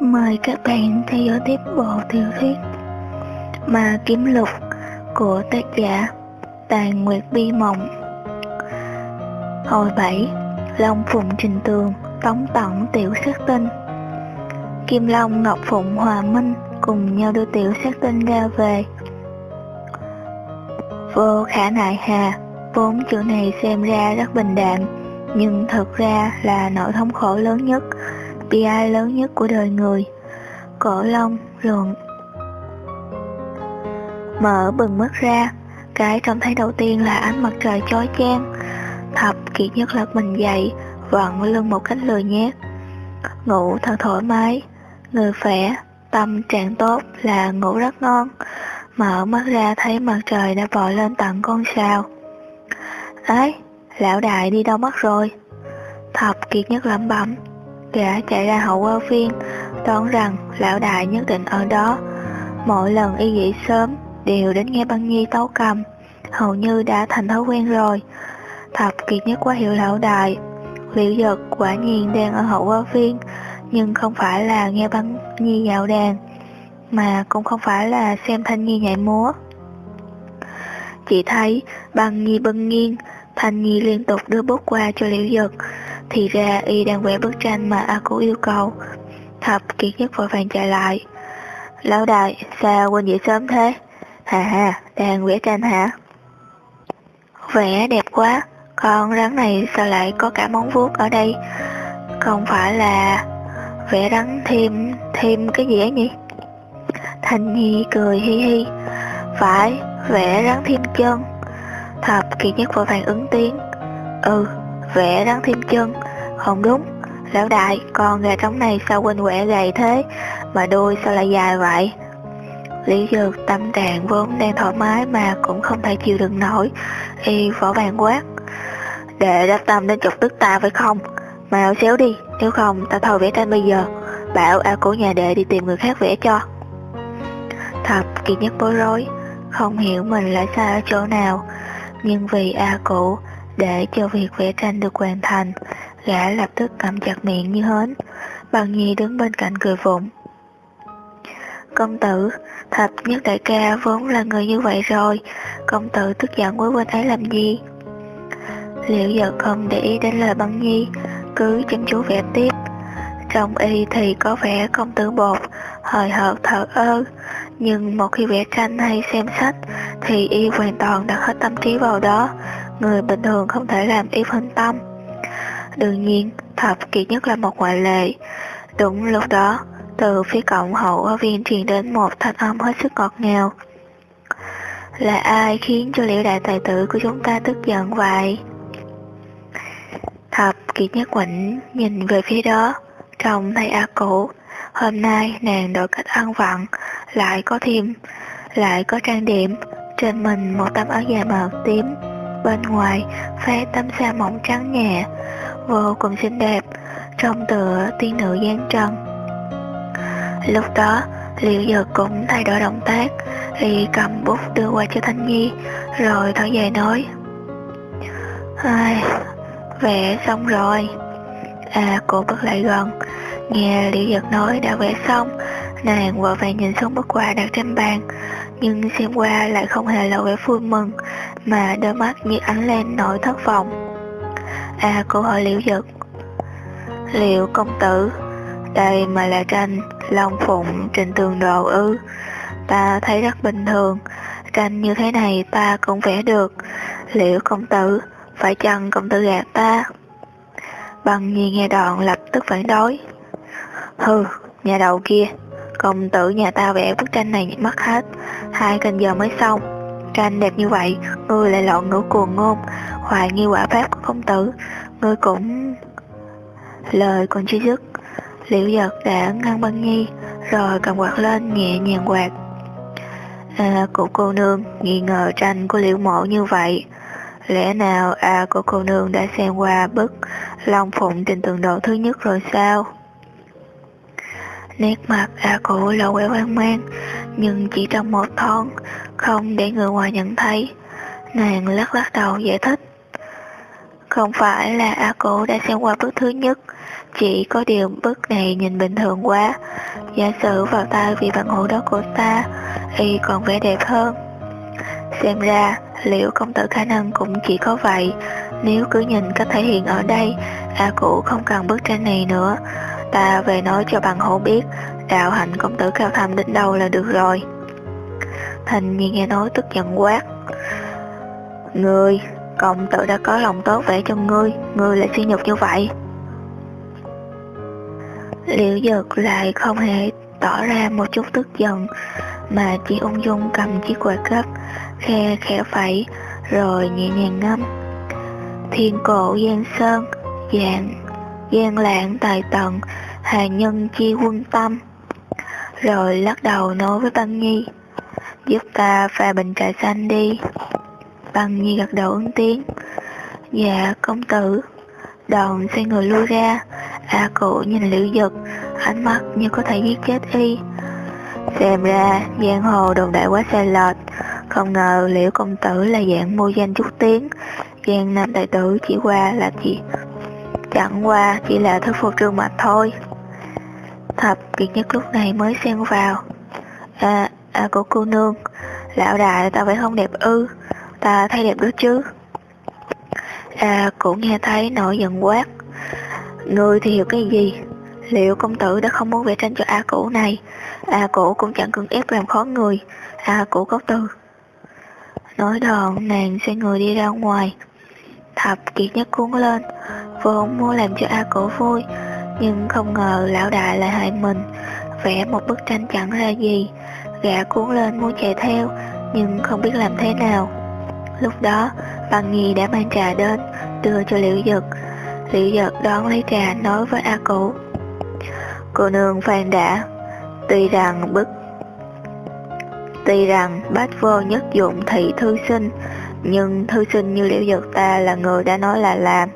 Mời các bạn theo dõi tiếp bộ tiểu thuyết Mà Kiếm Lục của tác giả Tàn Nguyệt Bi Mộng. Hồi 7 Long Phụng Trình Tường Tống Tổng Tiểu Sát Tinh. Kim Long, Ngọc Phụng, Hòa Minh cùng nhau đưa Tiểu Sát Tinh ra về. Vô khả nại hà, Vốn chữ này xem ra rất bình đạm, Nhưng thật ra là nỗi thống khổ lớn nhất bi ai lớn nhất của đời người. Cổ long luận mở bừng mắt ra, cái trông thấy đầu tiên là ánh mặt trời chói chang. Thập kiệt nhất lật mình dậy, vặn lưng một cách lười nhác. Ngủ thật thoải mái. Người khỏe, tâm trạng tốt là ngủ rất ngon. Mở mắt ra thấy mặt trời đã vội lên tận con sao. Ấy lão đại đi đâu mất rồi? Thập kiệt nhất lẩm bẩm Gã chạy ra hậu qua phiên, đoán rằng lão đại nhất định ở đó. Mỗi lần y dậy sớm, đều đến nghe băng nhi tấu cầm, hầu như đã thành thói quen rồi. Thập kiệt nhất quá hiệu lão đại, liễu giật quả nhiên đang ở hậu qua phiên, nhưng không phải là nghe băng nhi dạo đàn, mà cũng không phải là xem thanh nhi nhảy múa. Chỉ thấy băng nhi bưng nghiêng, thanh nhi liên tục đưa bút qua cho liễu Dực. thì ra y đang vẽ bức tranh mà A Cú yêu cầu. Thập kiệt nhất vội vàng chạy lại. Lão đại, sao quên dậy sớm thế? Hà hà, đang vẽ tranh hả? Vẽ đẹp quá, con rắn này sao lại có cả móng vuốt ở đây? Không phải là vẽ rắn thêm thêm cái gì ấy nhỉ? Thanh Nhi cười hi hi. Phải, vẽ rắn thêm chân. Thập kỳ nhất vội vàng ứng tiếng. Ừ, vẽ rắn thêm chân. Không đúng. Lão đại con gà trống này sao quên quẻ gầy thế? Mà đuôi sao lại dài vậy? Lý dược tâm trạng vốn đang thoải mái mà cũng không thể chịu đựng nổi. Y võ vàng quát. Để đã tâm đến chọc tức ta phải không? Mau xéo đi nếu không ta thôi vẽ tranh bây giờ. Bảo a của nhà đệ đi tìm người khác vẽ cho. Thập kỳ nhất bối rối. Không hiểu mình lại sai ở chỗ nào nhưng vì a cụ để cho việc vẽ tranh được hoàn thành, gã lập tức cầm chặt miệng như hến. Bằng nhi đứng bên cạnh cười vụng. Công tử, thập nhất đại ca vốn là người như vậy rồi, công tử tức giận với bên ấy làm gì? Liệu giờ không để ý đến lời băng nhi, cứ chăm chú vẽ tiếp. Trong y thì có vẻ công tử bột, hời hợt thở ơ, nhưng một khi vẽ tranh hay xem sách thì y hoàn toàn đặt hết tâm trí vào đó, người bình thường không thể làm y phân tâm. Đương nhiên, thập kỳ nhất là một ngoại lệ. Đúng lúc đó, từ phía cộng hậu ở viên truyền đến một thanh âm hết sức ngọt ngào. Là ai khiến cho liễu đại tài tử của chúng ta tức giận vậy? Thập kỳ nhất quỳnh nhìn về phía đó, trông thấy A Cụ. Hôm nay nàng đổi cách ăn vặn, lại có thêm, lại có trang điểm, trên mình một tấm áo dài màu tím, bên ngoài phát tấm sa mỏng trắng nhẹ, vô cùng xinh đẹp, trông tựa tiên nữ giáng trần. Lúc đó, Liệu Dược cũng thay đổi động tác, y cầm bút đưa qua cho Thanh Nhi, rồi thở dài nói. Ai, vẽ xong rồi. À, cô bước lại gần, nghe liễu giật nói đã vẽ xong, nàng vội vàng nhìn xuống bức quà đặt trên bàn, nhưng xem qua lại không hề lộ vẻ vui mừng, mà đôi mắt như ánh lên nỗi thất vọng. À, cô hỏi Liễu giật. Liệu công tử, đây mà là tranh Long Phụng trên tường đồ ư? Ta thấy rất bình thường, tranh như thế này ta cũng vẽ được. Liệu công tử, phải chăng công tử gạt ta? Bằng nhi nghe đoạn lập tức phản đối. Hừ, nhà đầu kia, công tử nhà ta vẽ bức tranh này mất hết, hai canh giờ mới xong. Tranh đẹp như vậy, ngươi lại lộn ngữ cuồng ngôn, hoài nghi quả pháp của công tử, ngươi cũng... Lời còn chưa dứt, liễu giật đã ngăn băng nhi, rồi cầm quạt lên nhẹ nhàng quạt. À, của cô nương nghi ngờ tranh của liễu mộ như vậy. Lẽ nào à của cô nương đã xem qua bức Long Phụng trên tường đồ thứ nhất rồi sao? Nét mặt à cụ lộ vẻ hoang mang, nhưng chỉ trong một thon, không để người ngoài nhận thấy. Nàng lắc lắc đầu giải thích. Không phải là A cụ đã xem qua bức thứ nhất, Chỉ có điều bức này nhìn bình thường quá Giả sử vào tay vị bạn hữu đó của ta Y còn vẻ đẹp hơn Xem ra liệu công tử khả năng cũng chỉ có vậy Nếu cứ nhìn cách thể hiện ở đây A cụ không cần bức tranh này nữa Ta về nói cho bằng hữu biết Đạo hạnh công tử cao thâm đến đâu là được rồi. Thành nhi nghe nói tức giận quát. Ngươi, công tử đã có lòng tốt vẽ cho ngươi Ngươi lại suy nhục như vậy. Liễu Dực lại không hề tỏ ra một chút tức giận Mà chỉ ung dung cầm chiếc quạt gấp Khe khẽ phẩy Rồi nhẹ nhàng ngâm. Thiên cổ giang sơn Dạng gian lãng tài tận Hà nhân chi quân tâm. Rồi lắc đầu nói với băng nhi, Giúp ta pha bình trà xanh đi. Băng nhi gật đầu ứng tiếng Dạ công tử. Đoàn xoay người lui ra, A cụ nhìn liễu giật Ánh mắt như có thể giết chết y. Xem ra giang hồ đồn đại quá sai lệch, Không ngờ liễu công tử là dạng mô danh chút tiếng. Giang nam đại tử chỉ qua là chỉ Chẳng qua chỉ là thứ phục trương mặt thôi. Thập kiệt nhất lúc này mới xen vào. À, à của cô nương Lão đại ta phải không đẹp ư? Ta thấy đẹp đó chứ. À cũng nghe thấy nổi giận quát. Người thì hiểu cái gì? Liệu công tử đã không muốn vẽ tranh cho A cũ này? A cũ cũng chẳng cần ép làm khó người. A cũ có từ. Nói đoạn nàng xoay người đi ra ngoài. Thập kiệt nhất cuốn lên. Vốn muốn làm cho A cổ vui, Nhưng không ngờ lão đại lại hại mình, Vẽ một bức tranh chẳng ra gì. Gã cuốn lên muốn chạy theo, Nhưng không biết làm thế nào. Lúc đó Bằng Nhi đã mang trà đến, Đưa cho Liễu dực Liễu dực đón lấy trà, nói với A Cổ, Cô nương Phan đã, Tuy rằng bức, Tuy rằng bách vô nhất dụng thị thư sinh, Nhưng thư sinh như Liễu dược ta là người đã nói là làm.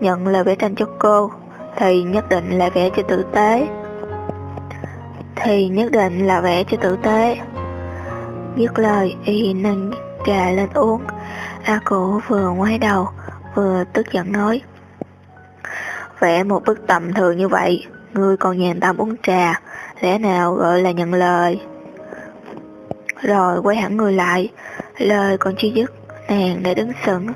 Nhận là vẽ tranh cho cô, Thì nhất định là vẽ cho tử tế. Thì nhất định là vẽ cho tử tế. Dứt lời, y nâng trà lên uống. A cổ vừa ngoái đầu, Vừa tức giận nói, Vẽ một bức tầm thường như vậy, Ngươi còn nhàn tâm uống trà, Lẽ nào gọi là nhận lời? Rồi quay hẳn người lại, Lời còn chưa dứt, Nàng đã đứng sững.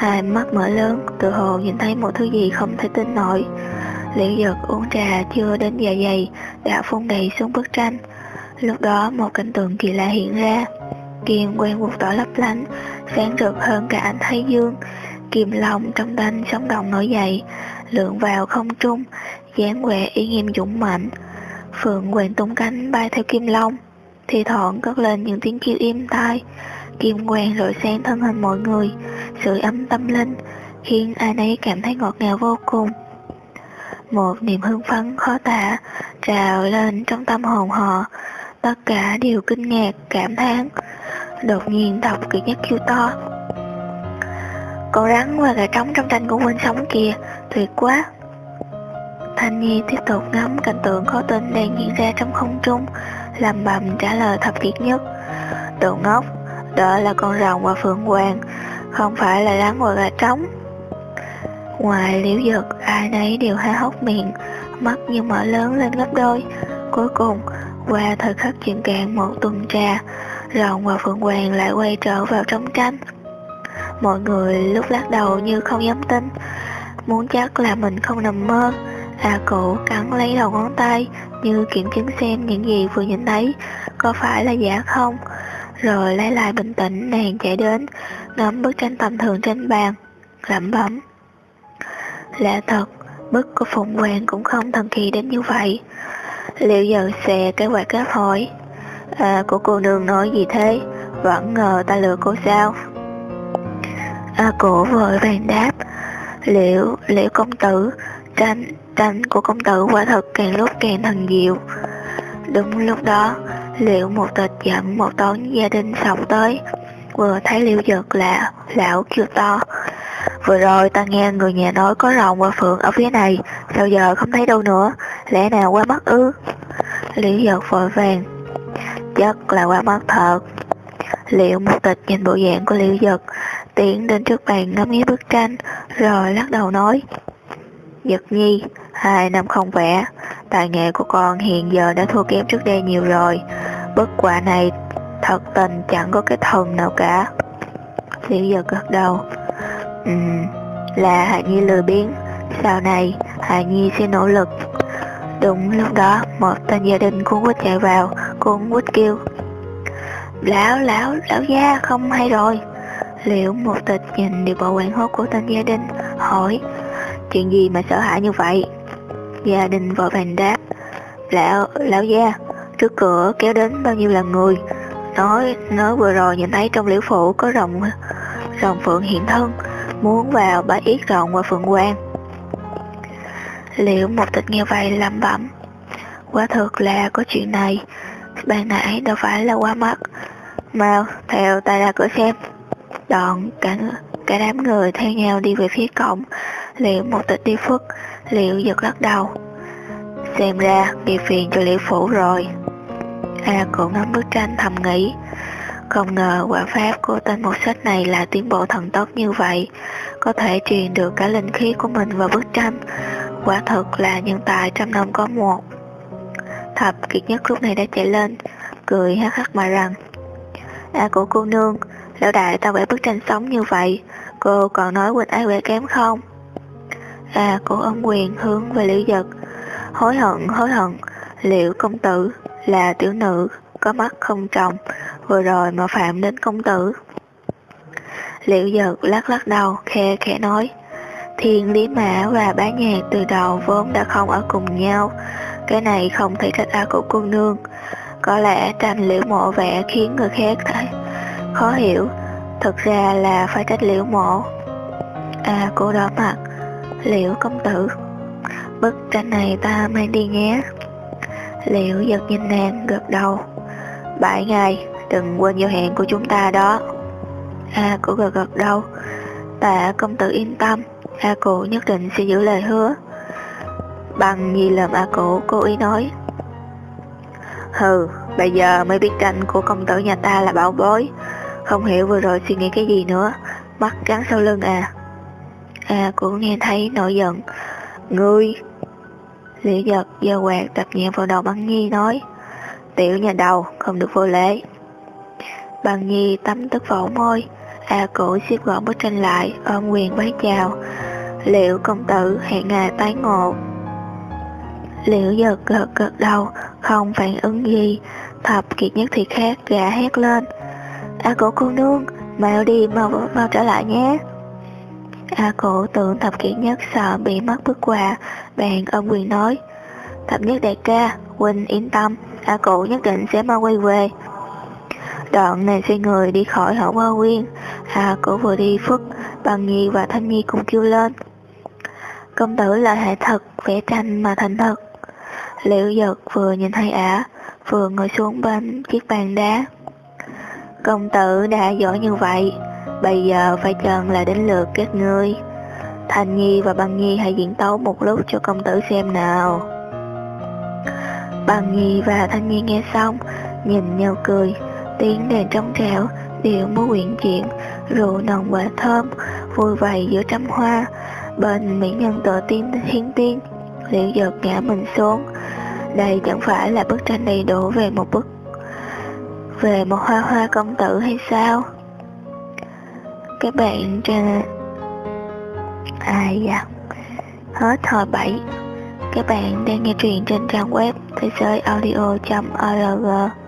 Hai mắt mở lớn, tự hồ nhìn thấy một thứ gì không thể tin nổi. Liễu giật uống trà chưa đến dạ dày, đã phun đầy xuống bức tranh. Lúc đó một cảnh tượng kỳ lạ hiện ra. Kim quen một tỏ lấp lánh, sáng rực hơn cả ánh thái dương. Kim lòng trong đanh sống động nổi dậy, lượn vào không trung, dáng quẹ y nghiêm dũng mạnh. Phượng quen tung cánh bay theo kim long, thì thoảng cất lên những tiếng kêu im tai. Kim quang rọi sáng thân hình mọi người, sự ấm tâm linh, khiến ai nấy cảm thấy ngọt ngào vô cùng. Một niềm hưng phấn khó tả trào lên trong tâm hồn họ, tất cả đều kinh ngạc, cảm thán. Đột nhiên đọc kỳ nhất kêu to. Con rắn và gà trống trong tranh của huynh sống kìa, tuyệt quá. Thanh Nhi tiếp tục ngắm cảnh tượng khó tin đang diễn ra trong không trung, làm bầm trả lời thập kiệt nhất. Đồ ngốc, đó là con rồng và phượng hoàng, không phải là rắn và gà trống. Ngoài liễu giật, ai nấy đều há hốc miệng, mắt như mở lớn lên gấp đôi. Cuối cùng, qua thời khắc chuyện cạn một tuần trà, rồng và phượng hoàng lại quay trở vào trong tranh. Mọi người lúc lắc đầu như không dám tin, muốn chắc là mình không nằm mơ. A cụ cắn lấy đầu ngón tay như kiểm chứng xem những gì vừa nhìn thấy có phải là giả không. Rồi lấy lại bình tĩnh nàng chạy đến Ngắm bức tranh tầm thường trên bàn Lẩm bẩm. Lạ thật Bức của Phụng Hoàng cũng không thần kỳ đến như vậy. Liệu giờ xè cái quạt gáp hỏi À của cô nương nói gì thế? Vẫn ngờ ta lừa cô sao? À cổ vội vàng đáp. Liệu, liệu công tử Tranh, tranh của công tử quả thật càng lúc càng thần diệu. Đúng lúc đó Liệu một tịch dẫn một toán gia đình sống tới? Vừa thấy liễu giật là Lão kêu to. Vừa rồi ta nghe người nhà nói có rồng và phượng ở phía này Sao giờ không thấy đâu nữa? Lẽ nào qua mắt ư? Liễu giật vội vàng. Chắc là qua mắt thật. Liệu một tịch nhìn bộ dạng của liễu giật Tiến đến trước bàn ngắm nghía bức tranh Rồi lắc đầu nói Giật nhi Hai năm không vẽ, tài nghệ của con hiện giờ đã thua kém trước đây nhiều rồi. Bất quả này thật tình chẳng có cái thần nào cả. Liễu giật gật đầu. Ừm, là Hạ Nhi lười biếng, sau này Hạ Nhi sẽ nỗ lực. Đúng lúc đó, một tên gia đình cuốn quýt chạy vào, cuốn quýt kêu. Lão, lão, lão gia, không hay rồi. Liệu một tịch nhìn điều bộ quảng hốt của tên gia đình, hỏi, chuyện gì mà sợ hãi như vậy? Gia đình vội vàng đáp, lão, lão gia, trước cửa kéo đến bao nhiêu là người, nói, nói vừa rồi nhìn thấy trong liễu phủ có rồng, rồng phượng hiện thân, muốn vào bãi yết rồng và phượng quang. Liệu một tịch nghe vậy lẩm bẩm, quả thực là có chuyện này, ban nãy đâu phải là qua mắt, mau theo ta ra cửa xem. Đoạn cả, cả đám người theo nhau đi về phía cổng, liệu một tịch đi phức, liệu giật lắc đầu. Xem ra bị phiền cho liễu phủ rồi. A cũng ngắm bức tranh thầm nghĩ, không ngờ quả pháp của tên một sách này là tiến bộ thần tốc như vậy, có thể truyền được cả linh khí của mình vào bức tranh. Quả thực là nhân tài trăm năm có một. Thập kiệt nhất lúc này đã chạy lên, cười hắc hắc mà rằng, À của cô nương, lão đại tao vẽ bức tranh sống như vậy, cô còn nói Quỳnh Ái vẽ kém không? À của ông quyền hướng về liễu giật, hối hận hối hận, liệu công tử là tiểu nữ có mắt không trồng, vừa rồi mà phạm đến công tử. Liễu giật lắc lắc đầu, khe khẽ nói, Thiên Lý Mã và bá nhạc từ đầu vốn đã không ở cùng nhau, cái này không thể trách A của cô nương. Có lẽ tranh liễu mộ vẽ khiến người khác thấy khó hiểu, thực ra là phải trách liễu mộ. À cô đỏ mặt, liễu công tử, bức tranh này ta mang đi nhé. Liễu giật nhìn nàng gật đầu. Bảy ngày, đừng quên giao hẹn của chúng ta đó. A cổ gật gật đầu. Tạ công tử yên tâm, A cụ nhất định sẽ giữ lời hứa. Bằng gì lầm A cụ cô ý nói. Hừ, bây giờ mới biết tranh của công tử nhà ta là bảo bối. Không hiểu vừa rồi suy nghĩ cái gì nữa, mắt gắn sau lưng à. A cổ nghe thấy nổi giận. Ngươi Lý giật giơ quạt đập nhẹ vào đầu băng nhi, nói, Tiểu nhà đầu, không được vô lễ. Băng nhi tắm tức vỗ môi, A cổ xếp gọn bức tranh lại, ôm quyền bái chào, Liệu công tử hẹn ngày tái ngộ? Liễu giật gật gật đầu, Không phản ứng gì, Thập kiệt nhất thì khác, gã hét lên, A cổ cô nương, Mau đi, mau mau trở lại nhé. A cổ tưởng thập kiệt nhất sợ bị mất bức quà Bèn ông quyền nói, Thập nhất đại ca, Huynh yên tâm, A cổ nhất định sẽ mau quay về. Đoạn này xoay người đi khỏi hậu hoa quyên A cổ vừa đi phức Bằng nhi và thanh nhi cùng kêu lên, Công tử là hệ thật, Vẽ tranh mà thành thật. Liễu giật vừa nhìn thấy ả, Vừa ngồi xuống bên chiếc bàn đá, Công tử đã giỏi như vậy Bây giờ phải chờ là đến lượt các ngươi? Thanh Nhi và Băng Nhi hãy diễn tấu một lúc cho công tử xem nào. Băng Nhi và Thanh Nhi nghe xong, Nhìn nhau cười, Tiếng đèn trong trẻo, Điệu múa quyện chuyện Rượu nồng quả thơm, Vui vầy giữa trăm hoa. Bên mỹ nhân tựa tiên hiến tiên Liễu giật ngã mình xuống. Đây chẳng phải là bức tranh đầy đủ về một bức, Về một hoa hoa công tử hay sao? Các bạn trên Ai dạ. Hết hồi 7 Các bạn đang nghe truyện trên trang web thế giới audio.org